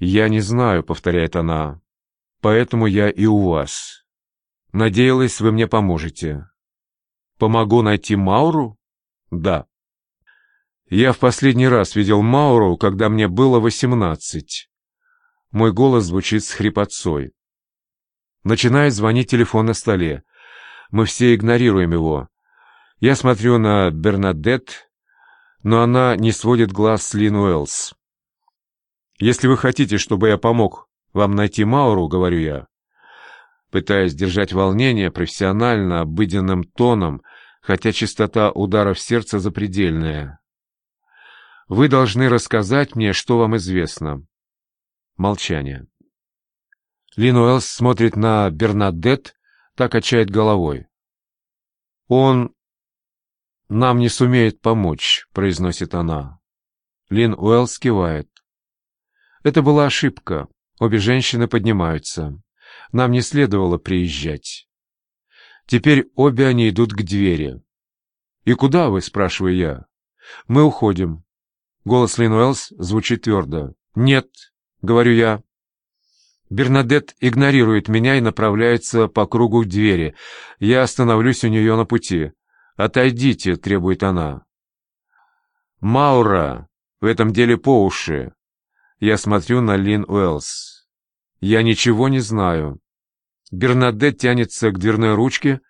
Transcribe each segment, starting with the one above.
«Я не знаю», — повторяет она, — «поэтому я и у вас. Надеялась, вы мне поможете». «Помогу найти Мауру?» «Да». Я в последний раз видел Мауру, когда мне было восемнадцать. Мой голос звучит с хрипотцой. Начинает звонить телефон на столе. Мы все игнорируем его. Я смотрю на Бернадет, но она не сводит глаз с Лин Уэллс. «Если вы хотите, чтобы я помог вам найти Мауру, — говорю я, пытаясь держать волнение профессионально, обыденным тоном, хотя частота ударов сердца запредельная. Вы должны рассказать мне, что вам известно. Молчание. Лин Уэллс смотрит на Бернадет, так качает головой. «Он нам не сумеет помочь», — произносит она. Лин Уэллс кивает. Это была ошибка. Обе женщины поднимаются. Нам не следовало приезжать. Теперь обе они идут к двери. «И куда вы?» — спрашиваю я. «Мы уходим». Голос Лин Уэллс звучит твердо. «Нет», — говорю я. Бернадет игнорирует меня и направляется по кругу к двери. Я остановлюсь у нее на пути. «Отойдите», — требует она. «Маура, в этом деле по уши. Я смотрю на Лин Уэллс. Я ничего не знаю. Бернадет тянется к дверной ручке,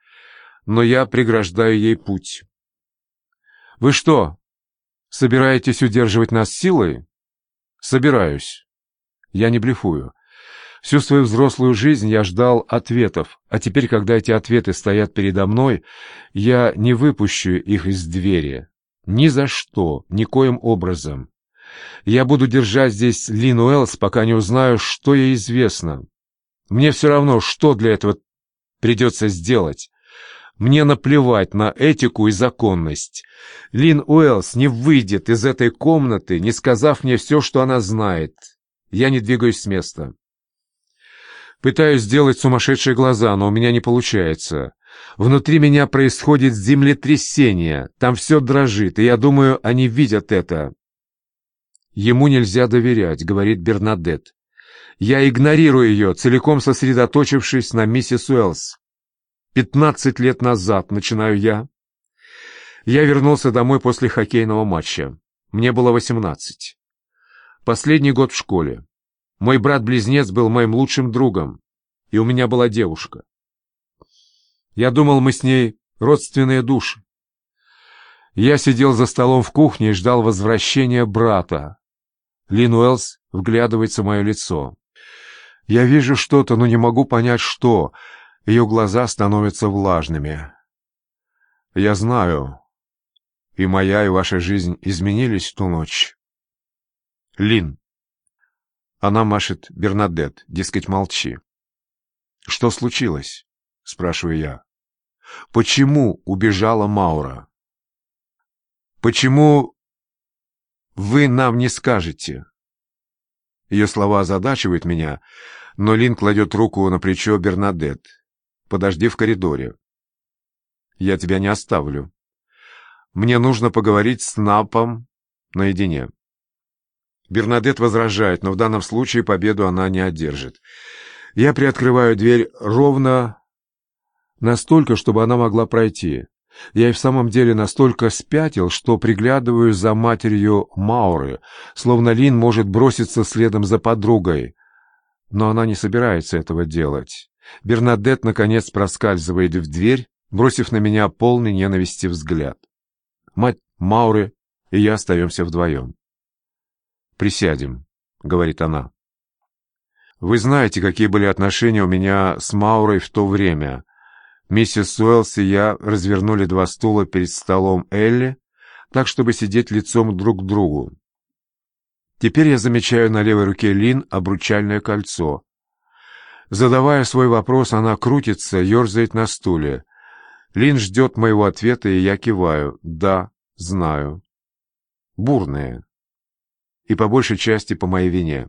но я преграждаю ей путь. «Вы что, собираетесь удерживать нас силой?» «Собираюсь. Я не блефую. Всю свою взрослую жизнь я ждал ответов, а теперь, когда эти ответы стоят передо мной, я не выпущу их из двери. Ни за что, никоим образом. Я буду держать здесь Лин Уэллс, пока не узнаю, что ей известно. Мне все равно, что для этого придется сделать. Мне наплевать на этику и законность. Лин Уэллс не выйдет из этой комнаты, не сказав мне все, что она знает. Я не двигаюсь с места. Пытаюсь сделать сумасшедшие глаза, но у меня не получается. Внутри меня происходит землетрясение, там все дрожит, и я думаю, они видят это. «Ему нельзя доверять», — говорит Бернадет. Я игнорирую ее, целиком сосредоточившись на миссис Уэллс. Пятнадцать лет назад, начинаю я. Я вернулся домой после хоккейного матча. Мне было восемнадцать. Последний год в школе. Мой брат-близнец был моим лучшим другом, и у меня была девушка. Я думал, мы с ней родственные души. Я сидел за столом в кухне и ждал возвращения брата. Лин Уэллс вглядывается в мое лицо. Я вижу что-то, но не могу понять, что. Ее глаза становятся влажными. Я знаю, и моя, и ваша жизнь изменились в ту ночь. Лин. Она машет Бернадет, дескать, молчи. Что случилось? Спрашиваю я. Почему убежала Маура? Почему вы нам не скажете?» Ее слова озадачивают меня, но Лин кладет руку на плечо Бернадет. «Подожди в коридоре. Я тебя не оставлю. Мне нужно поговорить с Напом наедине». Бернадет возражает, но в данном случае победу она не одержит. Я приоткрываю дверь ровно настолько, чтобы она могла пройти. Я и в самом деле настолько спятил, что приглядываю за матерью Мауры, словно Лин может броситься следом за подругой. Но она не собирается этого делать. Бернадет, наконец, проскальзывает в дверь, бросив на меня полный ненависти взгляд. Мать Мауры и я остаемся вдвоем. «Присядем», — говорит она. «Вы знаете, какие были отношения у меня с Маурой в то время». Миссис Уэллс и я развернули два стула перед столом Элли, так, чтобы сидеть лицом друг к другу. Теперь я замечаю на левой руке Лин обручальное кольцо. Задавая свой вопрос, она крутится, ерзает на стуле. Лин ждет моего ответа, и я киваю. «Да, знаю». Бурная. И по большей части по моей вине.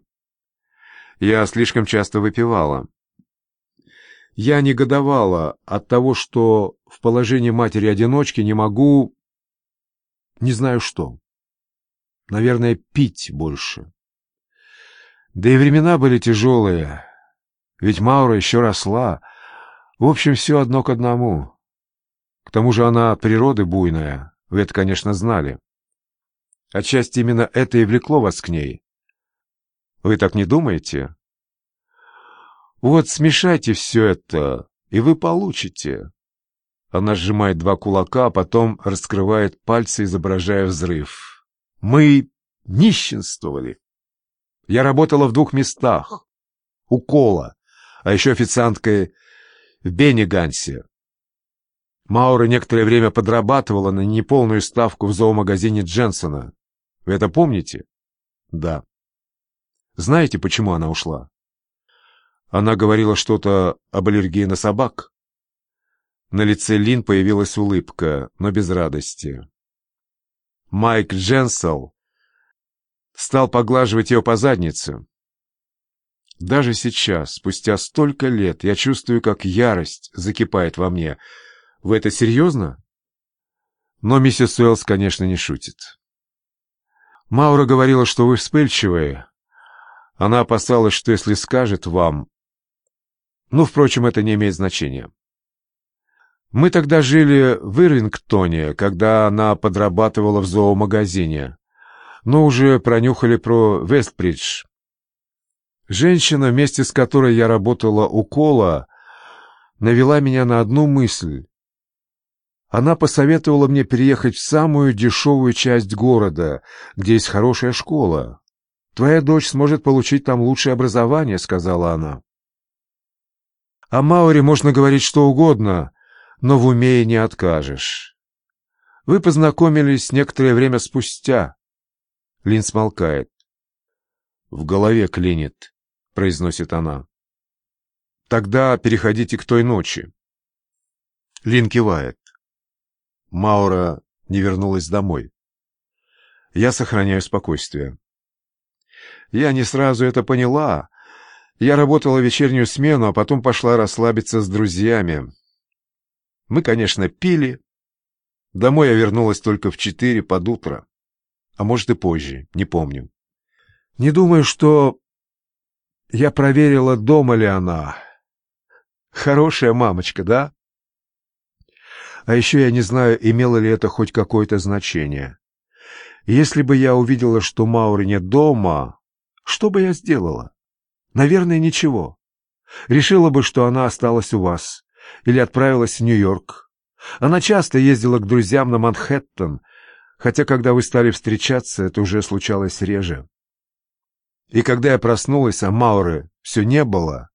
Я слишком часто выпивала. Я негодовала от того, что в положении матери-одиночки не могу... Не знаю что. Наверное, пить больше. Да и времена были тяжелые. Ведь Маура еще росла. В общем, все одно к одному. К тому же она природы буйная. Вы это, конечно, знали. Отчасти именно это и влекло вас к ней. Вы так не думаете? Вот смешайте все это, и вы получите. Она сжимает два кулака, а потом раскрывает пальцы, изображая взрыв. Мы нищенствовали. Я работала в двух местах. У Кола, а еще официанткой в Беннигансе. Маура некоторое время подрабатывала на неполную ставку в зоомагазине Дженсона. Вы это помните? Да. Знаете, почему она ушла? Она говорила что-то об аллергии на собак. На лице Лин появилась улыбка, но без радости. Майк Дженсел стал поглаживать ее по заднице. Даже сейчас, спустя столько лет, я чувствую, как ярость закипает во мне. Вы это серьезно? Но миссис Уэллс, конечно, не шутит. Маура говорила, что вы вспыльчивые. Она опасалась, что если скажет вам... Ну, впрочем, это не имеет значения. Мы тогда жили в Ирвингтоне, когда она подрабатывала в зоомагазине. Но уже пронюхали про Вестбридж. Женщина, вместе с которой я работала у Кола, навела меня на одну мысль. Она посоветовала мне переехать в самую дешевую часть города, где есть хорошая школа. «Твоя дочь сможет получить там лучшее образование», — сказала она. О Мауре можно говорить что угодно, но в уме и не откажешь. Вы познакомились некоторое время спустя. Лин смолкает. В голове клинит, произносит она. Тогда переходите к той ночи. Лин кивает. Маура не вернулась домой. Я сохраняю спокойствие. Я не сразу это поняла. Я работала вечернюю смену, а потом пошла расслабиться с друзьями. Мы, конечно, пили. Домой я вернулась только в четыре под утро. А может и позже, не помню. Не думаю, что... Я проверила, дома ли она. Хорошая мамочка, да? А еще я не знаю, имело ли это хоть какое-то значение. Если бы я увидела, что Маури нет дома, что бы я сделала? Наверное, ничего. Решила бы, что она осталась у вас или отправилась в Нью-Йорк. Она часто ездила к друзьям на Манхэттен, хотя когда вы стали встречаться, это уже случалось реже. И когда я проснулась, а Мауры все не было,